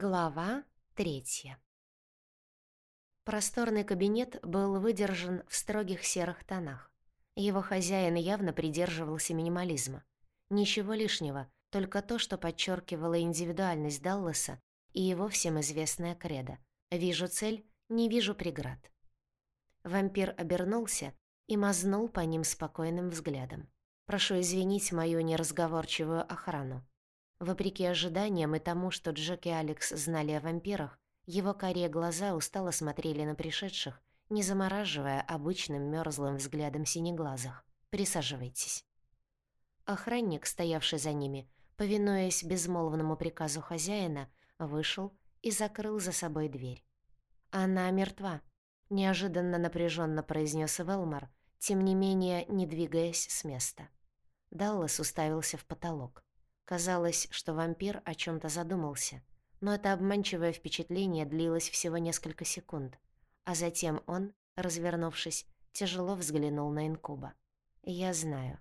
Глава третья. Просторный кабинет был выдержан в строгих серых тонах. Его хозяин явно придерживался минимализма. Ничего лишнего, только то, что подчеркивало индивидуальность Далласа и его всем известная кредо. «Вижу цель, не вижу преград». Вампир обернулся и мазнул по ним спокойным взглядом. «Прошу извинить мою неразговорчивую охрану. Вопреки ожиданиям и тому, что Джек и Алекс знали о вампирах, его карие глаза устало смотрели на пришедших, не замораживая обычным мёрзлым взглядом синеглазых. «Присаживайтесь». Охранник, стоявший за ними, повинуясь безмолвному приказу хозяина, вышел и закрыл за собой дверь. «Она мертва», — неожиданно напряженно произнес Велмар, тем не менее не двигаясь с места. Даллас уставился в потолок. Казалось, что вампир о чем то задумался, но это обманчивое впечатление длилось всего несколько секунд, а затем он, развернувшись, тяжело взглянул на инкуба. «Я знаю».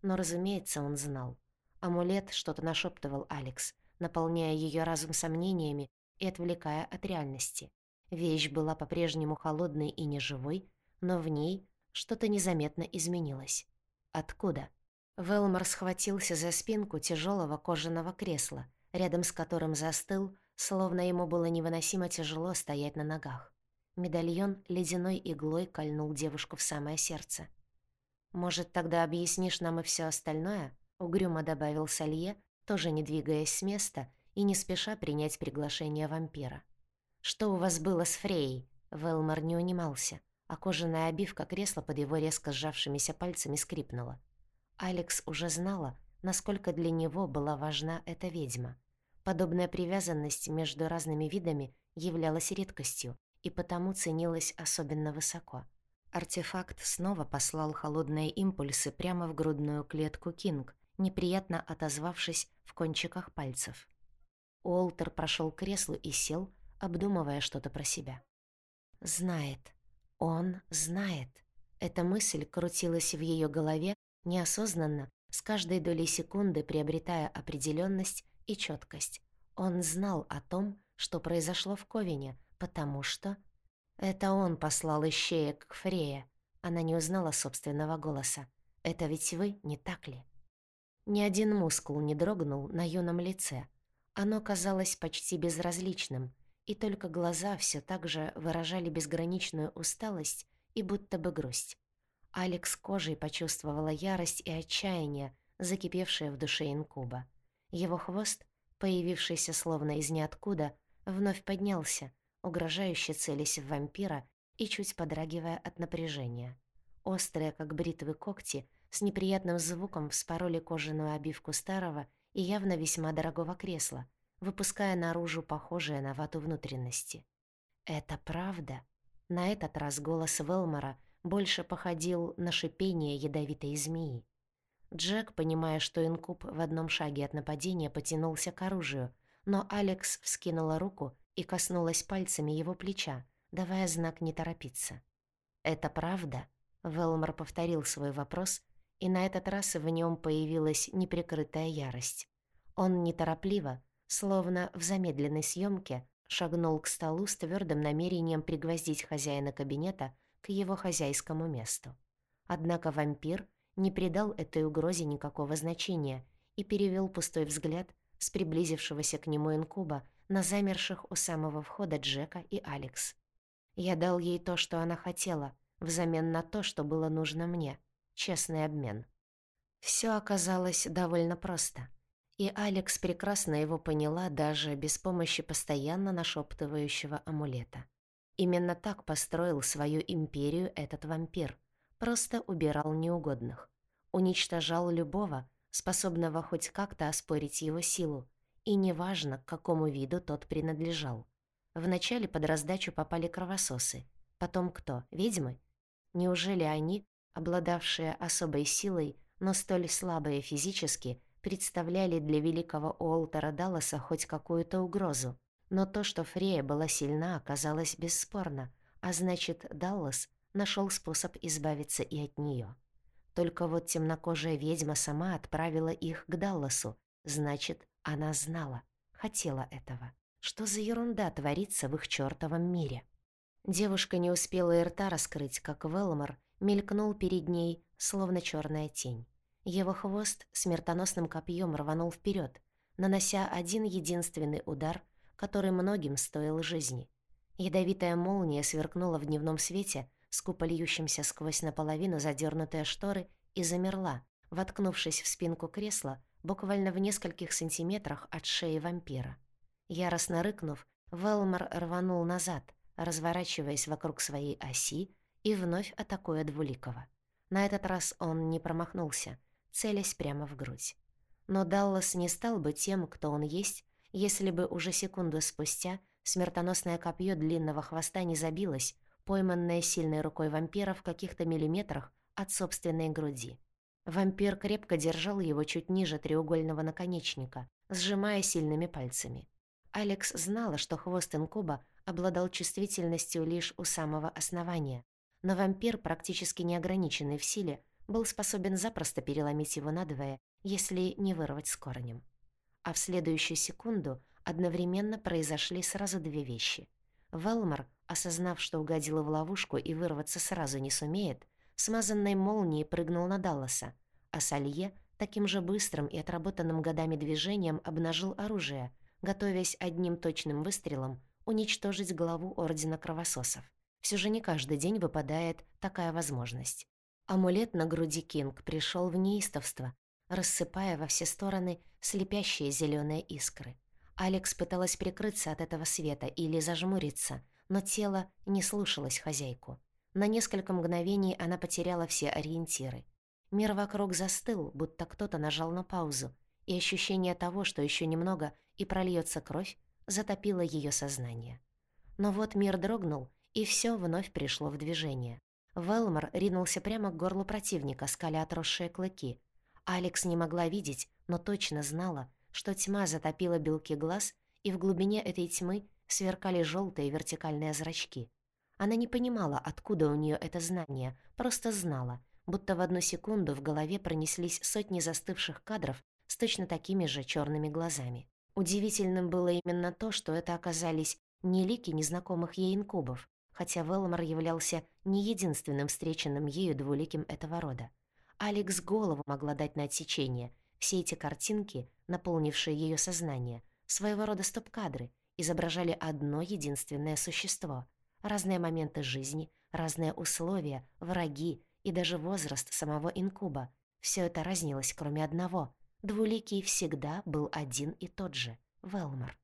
Но, разумеется, он знал. Амулет что-то нашептывал Алекс, наполняя ее разум сомнениями и отвлекая от реальности. Вещь была по-прежнему холодной и неживой, но в ней что-то незаметно изменилось. Откуда? Велмор схватился за спинку тяжелого кожаного кресла, рядом с которым застыл, словно ему было невыносимо тяжело стоять на ногах. Медальон ледяной иглой кольнул девушку в самое сердце. «Может, тогда объяснишь нам и все остальное?» — угрюмо добавил Салье, тоже не двигаясь с места и не спеша принять приглашение вампира. «Что у вас было с Фрейей?» Велмор не унимался, а кожаная обивка кресла под его резко сжавшимися пальцами скрипнула. Алекс уже знала, насколько для него была важна эта ведьма. Подобная привязанность между разными видами являлась редкостью и потому ценилась особенно высоко. Артефакт снова послал холодные импульсы прямо в грудную клетку Кинг, неприятно отозвавшись в кончиках пальцев. Уолтер прошел к креслу и сел, обдумывая что-то про себя. «Знает. Он знает». Эта мысль крутилась в ее голове, неосознанно, с каждой долей секунды приобретая определенность и четкость. Он знал о том, что произошло в Ковине, потому что... Это он послал ищеек к Фрее. Она не узнала собственного голоса. «Это ведь вы, не так ли?» Ни один мускул не дрогнул на юном лице. Оно казалось почти безразличным, и только глаза все так же выражали безграничную усталость и будто бы грусть. Алекс кожей почувствовала ярость и отчаяние, закипевшее в душе инкуба. Его хвост, появившийся словно из ниоткуда, вновь поднялся, угрожающе целясь в вампира и чуть подрагивая от напряжения. Острые, как бритвы когти, с неприятным звуком вспороли кожаную обивку старого и явно весьма дорогого кресла, выпуская наружу похожие на вату внутренности. «Это правда?» На этот раз голос Велмора — больше походил на шипение ядовитой змеи. Джек, понимая, что инкуб в одном шаге от нападения, потянулся к оружию, но Алекс вскинула руку и коснулась пальцами его плеча, давая знак не торопиться. «Это правда?» — Велмор повторил свой вопрос, и на этот раз в нем появилась неприкрытая ярость. Он неторопливо, словно в замедленной съемке, шагнул к столу с твердым намерением пригвоздить хозяина кабинета к его хозяйскому месту. Однако вампир не придал этой угрозе никакого значения и перевел пустой взгляд с приблизившегося к нему инкуба на замерших у самого входа Джека и Алекс. Я дал ей то, что она хотела, взамен на то, что было нужно мне. Честный обмен. Все оказалось довольно просто. И Алекс прекрасно его поняла даже без помощи постоянно нашептывающего амулета. Именно так построил свою империю этот вампир. Просто убирал неугодных. Уничтожал любого, способного хоть как-то оспорить его силу. И неважно, к какому виду тот принадлежал. Вначале под раздачу попали кровососы. Потом кто? Ведьмы? Неужели они, обладавшие особой силой, но столь слабые физически, представляли для великого Уолтера Далласа хоть какую-то угрозу? Но то, что Фрея была сильна, оказалось бесспорно, а значит, Даллас нашел способ избавиться и от нее. Только вот темнокожая ведьма сама отправила их к Далласу, значит, она знала, хотела этого. Что за ерунда творится в их чёртовом мире? Девушка не успела и рта раскрыть, как Велмор мелькнул перед ней, словно черная тень. Его хвост смертоносным копьем рванул вперед, нанося один единственный удар, который многим стоил жизни. Ядовитая молния сверкнула в дневном свете, скупо льющимся сквозь наполовину задернутые шторы, и замерла, воткнувшись в спинку кресла, буквально в нескольких сантиметрах от шеи вампира. Яростно рыкнув, Велмор рванул назад, разворачиваясь вокруг своей оси и вновь атакуя Двуликова. На этот раз он не промахнулся, целясь прямо в грудь. Но Даллас не стал бы тем, кто он есть, если бы уже секунду спустя смертоносное копье длинного хвоста не забилось, пойманное сильной рукой вампира в каких-то миллиметрах от собственной груди. Вампир крепко держал его чуть ниже треугольного наконечника, сжимая сильными пальцами. Алекс знала, что хвост инкуба обладал чувствительностью лишь у самого основания, но вампир, практически неограниченный в силе, был способен запросто переломить его надвое, если не вырвать с корнем. А в следующую секунду одновременно произошли сразу две вещи. Велмор, осознав, что угодила в ловушку и вырваться сразу не сумеет, смазанной молнией прыгнул на Далласа, а Салье таким же быстрым и отработанным годами движением обнажил оружие, готовясь одним точным выстрелом уничтожить главу Ордена Кровососов. Все же не каждый день выпадает такая возможность. Амулет на груди Кинг пришел в неистовство, рассыпая во все стороны слепящие зеленые искры. Алекс пыталась прикрыться от этого света или зажмуриться, но тело не слушалось хозяйку. На несколько мгновений она потеряла все ориентиры. Мир вокруг застыл, будто кто-то нажал на паузу, и ощущение того, что еще немного и прольется кровь, затопило ее сознание. Но вот мир дрогнул, и все вновь пришло в движение. Велмор ринулся прямо к горлу противника, скаля отросшие клыки. Алекс не могла видеть, но точно знала, что тьма затопила белки глаз, и в глубине этой тьмы сверкали желтые вертикальные зрачки. Она не понимала, откуда у нее это знание, просто знала, будто в одну секунду в голове пронеслись сотни застывших кадров с точно такими же черными глазами. Удивительным было именно то, что это оказались не лики незнакомых ей инкубов, хотя Велмор являлся не единственным встреченным ею двуликим этого рода. Алекс голову могла дать на отсечение. Все эти картинки, наполнившие ее сознание, своего рода стоп-кадры, изображали одно единственное существо. Разные моменты жизни, разные условия, враги и даже возраст самого инкуба. Все это разнилось, кроме одного. Двуликий всегда был один и тот же — Велмор.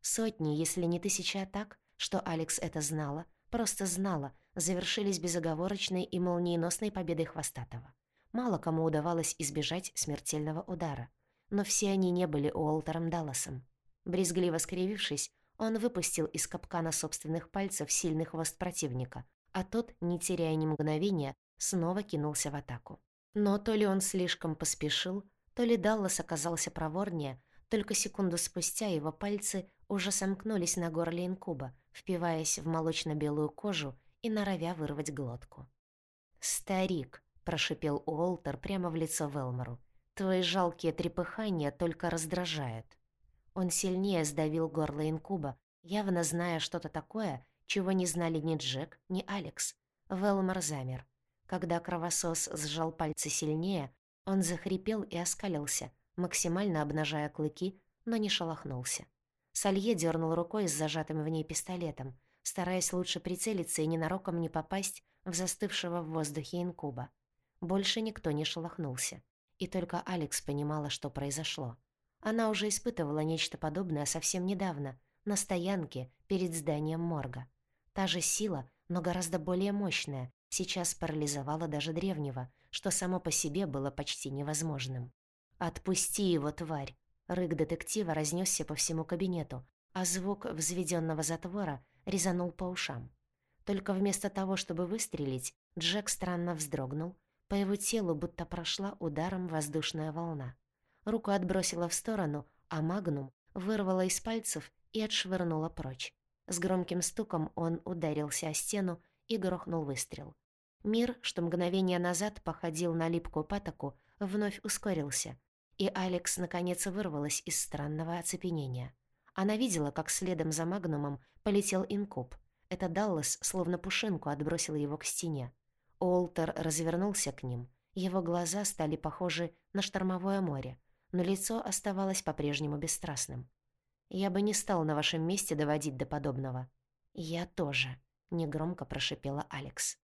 Сотни, если не тысячи атак, что Алекс это знала, просто знала, завершились безоговорочной и молниеносной победой Хвостатого. Мало кому удавалось избежать смертельного удара, но все они не были Уолтером Далласом. Брезгливо скривившись, он выпустил из капкана собственных пальцев сильный хвост противника, а тот, не теряя ни мгновения, снова кинулся в атаку. Но то ли он слишком поспешил, то ли Даллас оказался проворнее, только секунду спустя его пальцы уже сомкнулись на горле инкуба, впиваясь в молочно-белую кожу и норовя вырвать глотку. «Старик», — прошипел Уолтер прямо в лицо Велмору, «твои жалкие трепыхания только раздражают». Он сильнее сдавил горло инкуба, явно зная что-то такое, чего не знали ни Джек, ни Алекс. Велмор замер. Когда кровосос сжал пальцы сильнее, он захрипел и оскалился, максимально обнажая клыки, но не шелохнулся. Салье дернул рукой с зажатым в ней пистолетом, стараясь лучше прицелиться и ненароком не попасть в застывшего в воздухе инкуба. Больше никто не шелохнулся. И только Алекс понимала, что произошло. Она уже испытывала нечто подобное совсем недавно, на стоянке перед зданием морга. Та же сила, но гораздо более мощная, сейчас парализовала даже древнего, что само по себе было почти невозможным. «Отпусти его, тварь!» Рык детектива разнесся по всему кабинету, а звук взведенного затвора резанул по ушам. Только вместо того, чтобы выстрелить, Джек странно вздрогнул, по его телу будто прошла ударом воздушная волна. Руку отбросила в сторону, а магнум вырвала из пальцев и отшвырнула прочь. С громким стуком он ударился о стену и грохнул выстрел. Мир, что мгновение назад походил на липкую патоку, вновь ускорился, и Алекс наконец вырвалась из странного оцепенения. Она видела, как следом за Магнумом полетел инкуб. Это Даллас словно пушинку отбросил его к стене. Уолтер развернулся к ним. Его глаза стали похожи на штормовое море, но лицо оставалось по-прежнему бесстрастным. «Я бы не стал на вашем месте доводить до подобного». «Я тоже», — негромко прошипела Алекс.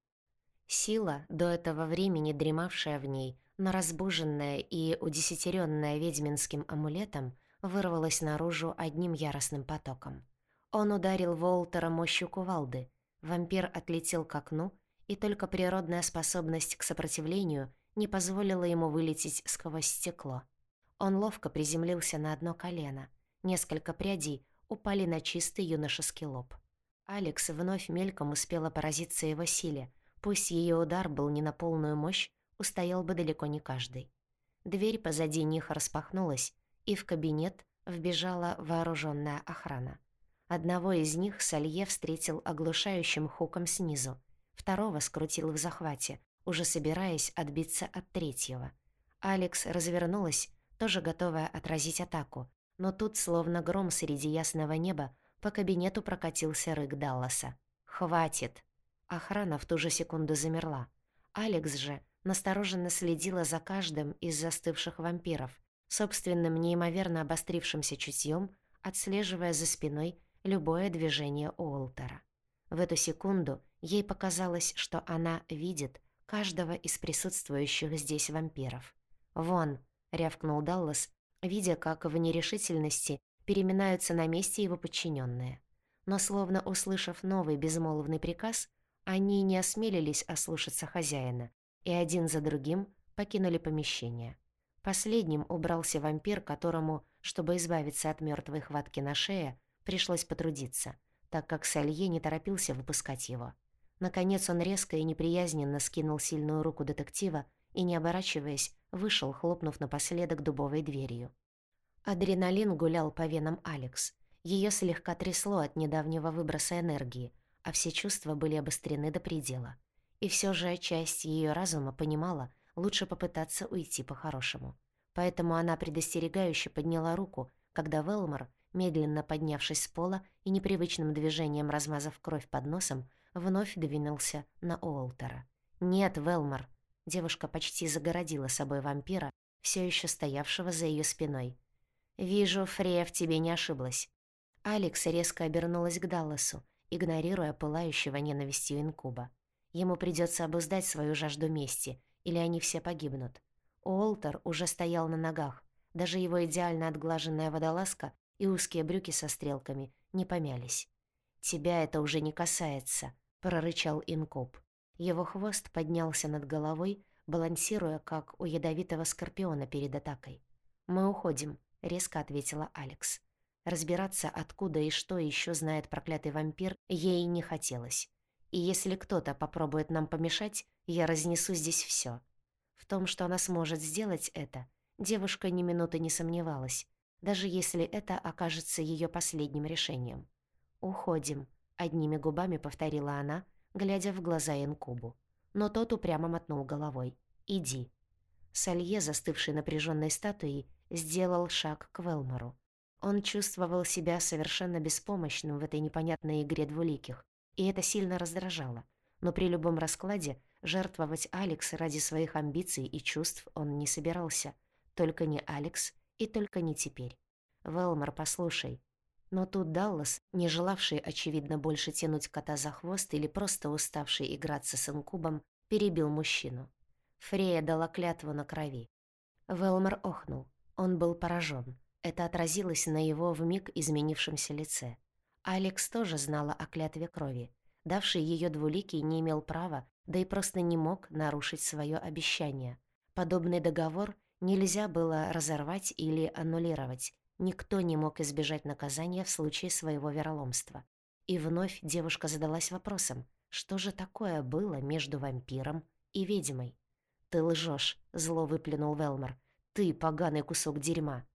Сила, до этого времени дремавшая в ней, но разбуженная и удесятеренная ведьминским амулетом, вырвалась наружу одним яростным потоком. Он ударил Волтера мощью кувалды. Вампир отлетел к окну, и только природная способность к сопротивлению не позволила ему вылететь сквозь стекло. Он ловко приземлился на одно колено. Несколько прядей упали на чистый юношеский лоб. Алекс вновь мельком успела поразиться его силе, Пусть ее удар был не на полную мощь, устоял бы далеко не каждый. Дверь позади них распахнулась, и в кабинет вбежала вооруженная охрана. Одного из них Салье встретил оглушающим хуком снизу, второго скрутил в захвате, уже собираясь отбиться от третьего. Алекс развернулась, тоже готовая отразить атаку, но тут, словно гром среди ясного неба, по кабинету прокатился рык Далласа. «Хватит!» Охрана в ту же секунду замерла. Алекс же настороженно следила за каждым из застывших вампиров, собственным неимоверно обострившимся чутьем, отслеживая за спиной любое движение Уолтера. В эту секунду ей показалось, что она видит каждого из присутствующих здесь вампиров. «Вон!» — рявкнул Даллас, видя, как в нерешительности переминаются на месте его подчиненные. Но словно услышав новый безмолвный приказ, они не осмелились ослушаться хозяина, и один за другим покинули помещение. Последним убрался вампир, которому, чтобы избавиться от мертвой хватки на шее, пришлось потрудиться, так как Салье не торопился выпускать его. Наконец он резко и неприязненно скинул сильную руку детектива и, не оборачиваясь, вышел, хлопнув напоследок дубовой дверью. Адреналин гулял по венам Алекс. Ее слегка трясло от недавнего выброса энергии — а все чувства были обострены до предела. И все же часть ее разума понимала, лучше попытаться уйти по-хорошему. Поэтому она предостерегающе подняла руку, когда Велмор, медленно поднявшись с пола и непривычным движением размазав кровь под носом, вновь двинулся на Уолтера. «Нет, Велмор!» Девушка почти загородила собой вампира, все еще стоявшего за ее спиной. «Вижу, Фрея в тебе не ошиблась». Алекс резко обернулась к Далласу, игнорируя пылающего ненавистью инкуба. Ему придется обуздать свою жажду мести, или они все погибнут. Уолтер уже стоял на ногах, даже его идеально отглаженная водолазка и узкие брюки со стрелками не помялись. «Тебя это уже не касается», — прорычал инкуб. Его хвост поднялся над головой, балансируя, как у ядовитого скорпиона перед атакой. «Мы уходим», — резко ответила Алекс. Разбираться, откуда и что еще знает проклятый вампир, ей не хотелось. И если кто-то попробует нам помешать, я разнесу здесь все. В том, что она сможет сделать это, девушка ни минуты не сомневалась, даже если это окажется ее последним решением. «Уходим», — одними губами повторила она, глядя в глаза Инкубу. Но тот упрямо мотнул головой. «Иди». Салье, застывший напряженной статуей, сделал шаг к Велмору. Он чувствовал себя совершенно беспомощным в этой непонятной игре двуликих, и это сильно раздражало. Но при любом раскладе жертвовать Алекс ради своих амбиций и чувств он не собирался. Только не Алекс и только не теперь. «Велмор, послушай». Но тут Даллас, не желавший, очевидно, больше тянуть кота за хвост или просто уставший играться с инкубом, перебил мужчину. Фрея дала клятву на крови. Велмор охнул. Он был поражен. Это отразилось на его вмиг изменившемся лице. Алекс тоже знала о клятве крови. Давший ее двуликий не имел права, да и просто не мог нарушить свое обещание. Подобный договор нельзя было разорвать или аннулировать. Никто не мог избежать наказания в случае своего вероломства. И вновь девушка задалась вопросом, что же такое было между вампиром и ведьмой? «Ты лжешь, зло выплюнул Велмор. «Ты поганый кусок дерьма!»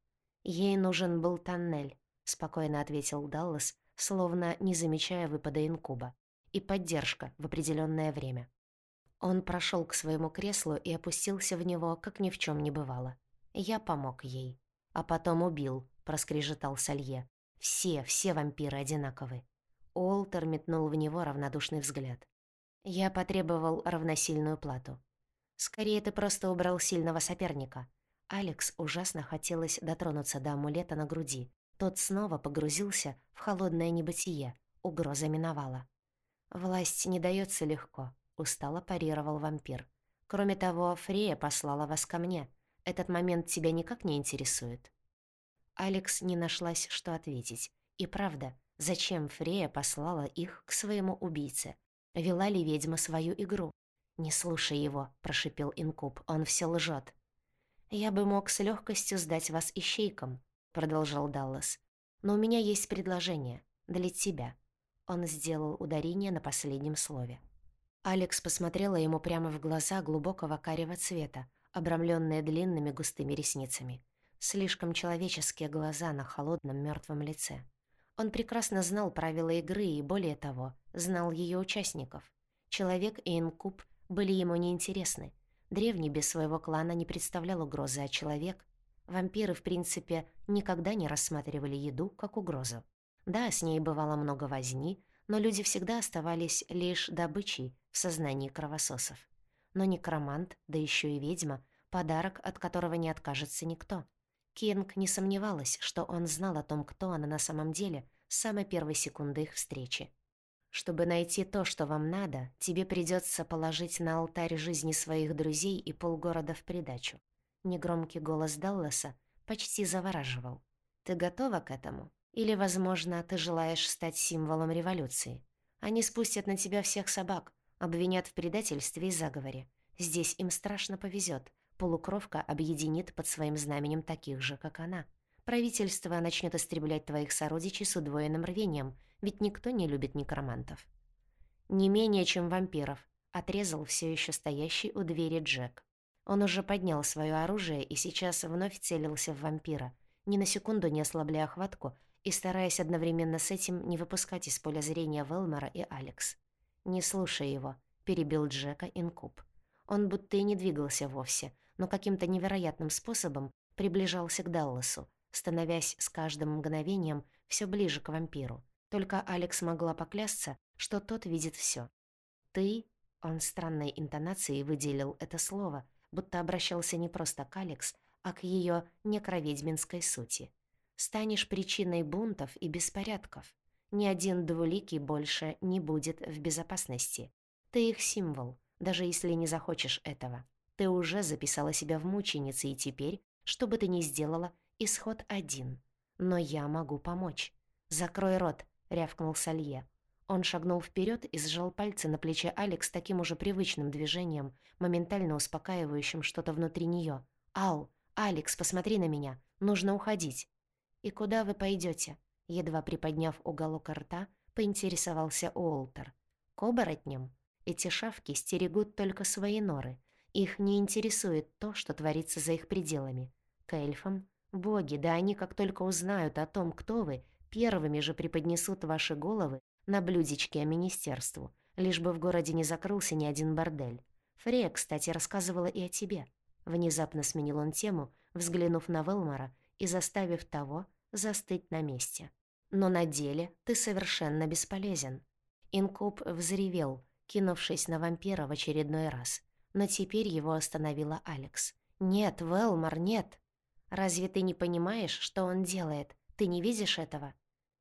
«Ей нужен был тоннель», — спокойно ответил Даллас, словно не замечая выпада инкуба, «и поддержка в определенное время». Он прошел к своему креслу и опустился в него, как ни в чем не бывало. Я помог ей. «А потом убил», — проскрежетал Салье. Все, все вампиры одинаковы. Уолтер метнул в него равнодушный взгляд. Я потребовал равносильную плату. Скорее, ты просто убрал сильного соперника. Алекс ужасно хотелось дотронуться до амулета на груди. Тот снова погрузился в холодное небытие. Угроза миновала. «Власть не дается легко», — устало парировал вампир. «Кроме того, Фрея послала вас ко мне. Этот момент тебя никак не интересует». Алекс не нашлась, что ответить. И правда, зачем Фрея послала их к своему убийце? Вела ли ведьма свою игру? «Не слушай его», — прошипел Инкуб, — «он все лжет. «Я бы мог с легкостью сдать вас ищейкам», — продолжал Даллас. «Но у меня есть предложение для тебя». Он сделал ударение на последнем слове. Алекс посмотрела ему прямо в глаза глубокого карего цвета, обрамленные длинными густыми ресницами. Слишком человеческие глаза на холодном мертвом лице. Он прекрасно знал правила игры и, более того, знал ее участников. Человек и инкуб были ему неинтересны. Древний без своего клана не представлял угрозы, а человек... Вампиры, в принципе, никогда не рассматривали еду как угрозу. Да, с ней бывало много возни, но люди всегда оставались лишь добычей в сознании кровососов. Но некромант, да еще и ведьма, подарок, от которого не откажется никто. Кинг не сомневалась, что он знал о том, кто она на самом деле, с самой первой секунды их встречи. Чтобы найти то, что вам надо, тебе придется положить на алтарь жизни своих друзей и полгорода в придачу. Негромкий голос Далласа почти завораживал. Ты готова к этому? Или, возможно, ты желаешь стать символом революции? Они спустят на тебя всех собак, обвинят в предательстве и заговоре. Здесь им страшно повезет. Полукровка объединит под своим знаменем таких же, как она. Правительство начнет истреблять твоих сородичей с удвоенным рвением, ведь никто не любит некромантов. Не менее, чем вампиров, отрезал все еще стоящий у двери Джек. Он уже поднял свое оружие и сейчас вновь целился в вампира, ни на секунду не ослабляя хватку и стараясь одновременно с этим не выпускать из поля зрения Велмора и Алекс. «Не слушай его», — перебил Джека Инкуб. Он будто и не двигался вовсе, но каким-то невероятным способом приближался к Далласу, становясь с каждым мгновением все ближе к вампиру. Только Алекс могла поклясться, что тот видит все. «Ты...» — он странной интонацией выделил это слово, будто обращался не просто к Алекс, а к ее некроведьминской сути. «Станешь причиной бунтов и беспорядков. Ни один двуликий больше не будет в безопасности. Ты их символ, даже если не захочешь этого. Ты уже записала себя в мученицы, и теперь, что бы ты ни сделала, Исход один. Но я могу помочь. «Закрой рот», — рявкнул Салье. Он шагнул вперед и сжал пальцы на плече Алекс таким уже привычным движением, моментально успокаивающим что-то внутри нее. «Ал, Алекс, посмотри на меня. Нужно уходить». «И куда вы пойдете? Едва приподняв уголок рта, поинтересовался Уолтер. «К оборотням. Эти шавки стерегут только свои норы. Их не интересует то, что творится за их пределами. К эльфам Боги, да они, как только узнают о том, кто вы, первыми же преподнесут ваши головы на блюдечке о министерству, лишь бы в городе не закрылся ни один бордель. Фрея, кстати, рассказывала и о тебе. Внезапно сменил он тему, взглянув на Велмора и заставив того застыть на месте. Но на деле ты совершенно бесполезен. Инкуб взревел, кинувшись на вампира в очередной раз. Но теперь его остановила Алекс. «Нет, Велмор, нет!» «Разве ты не понимаешь, что он делает? Ты не видишь этого?»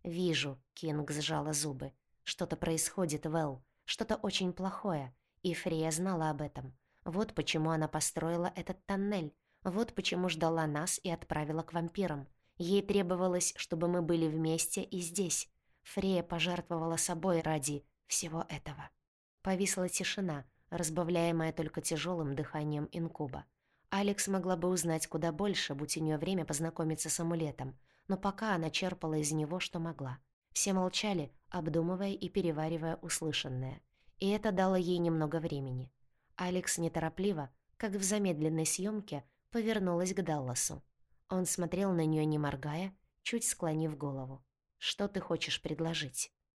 «Вижу», — Кинг сжала зубы. «Что-то происходит, Вэл. Что-то очень плохое. И Фрея знала об этом. Вот почему она построила этот тоннель. Вот почему ждала нас и отправила к вампирам. Ей требовалось, чтобы мы были вместе и здесь. Фрея пожертвовала собой ради всего этого». Повисла тишина, разбавляемая только тяжелым дыханием инкуба. Алекс могла бы узнать куда больше, будь у нее время познакомиться с амулетом, но пока она черпала из него, что могла. Все молчали, обдумывая и переваривая услышанное. И это дало ей немного времени. Алекс неторопливо, как в замедленной съемке, повернулась к Далласу. Он смотрел на нее не моргая, чуть склонив голову. «Что ты хочешь предложить?»